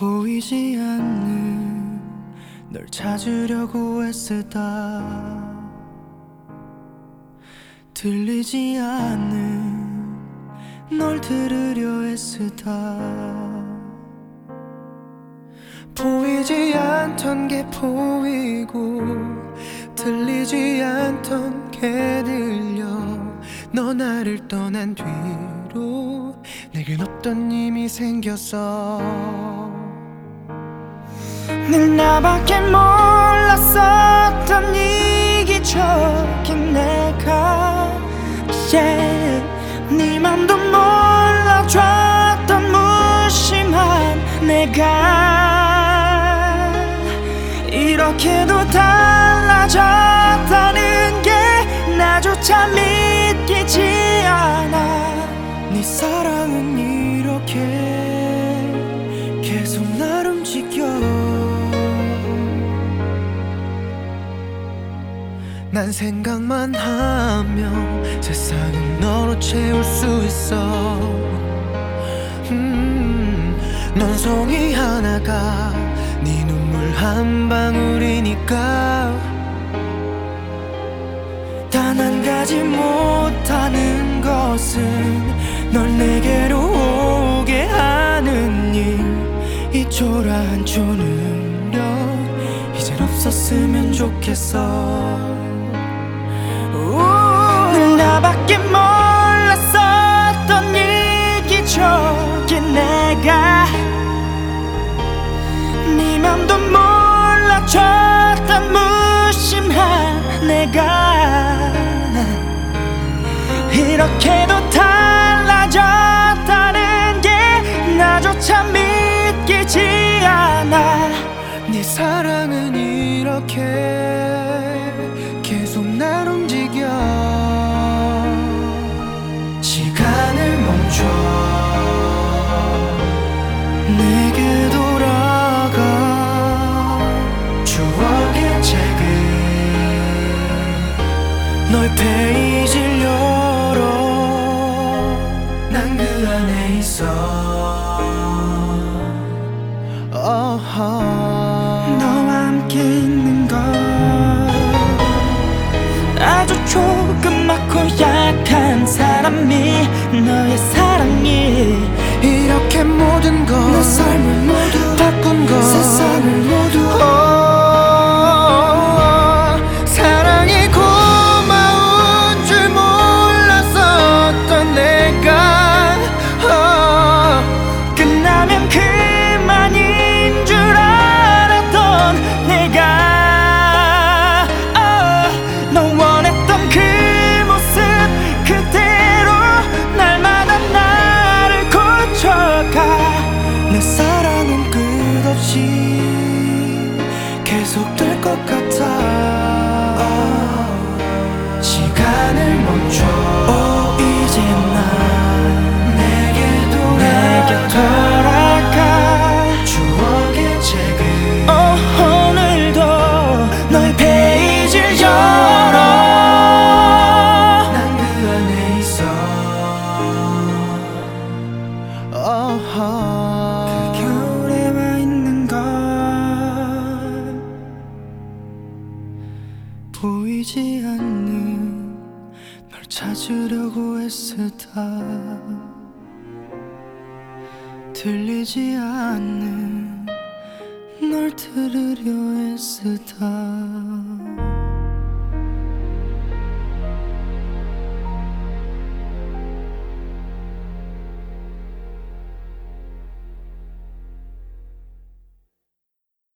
보이지 않는 널 찾으려고 애쓰다. 들리지 않는 널 들으려 애쓰다. 보이지 않던 게 보이고 들리지 않던 게 들려. 너 나를 떠난 뒤로 내겐 없던 힘이 생겼어 늘 나밖에 몰랐었던 이기적인 내가 yeah. 네 맘도 몰라줬던 무심한 내가 이렇게도 달라졌다는 게 나조차 믿 난 생각만 하면 세상은 너로 채울 수 있어. 음, 넌 송이 하나가 네 눈물 한 방울이니까. 단 한 가지 못하는 것은 널 내게로 오게 하는 일 이 초라한 초능력 이젠 없었으면 좋겠어. 늘 나밖에 몰랐었던 이 기적인 내가 네 맘도 몰라줬던 무심한 내가 이렇게도 달라졌다는 게 나조차 믿기지 않아. 네 사랑은 이렇게 날 움직여. 시간을 멈춰. 내게 돌아가. 추억의 책을 너의 페이지를 열어. 난 그 안에 있어 계속될 것 같아. 시간을 멈춰. 오 이제 난 내게 돌아가. 추억의 책을 어, 오늘도 너의 페이지를 열어. 난 그 안에 있어. 그 않는 널 찾으려고 애쓰다. 들리지 않는 널 들으려 애쓰다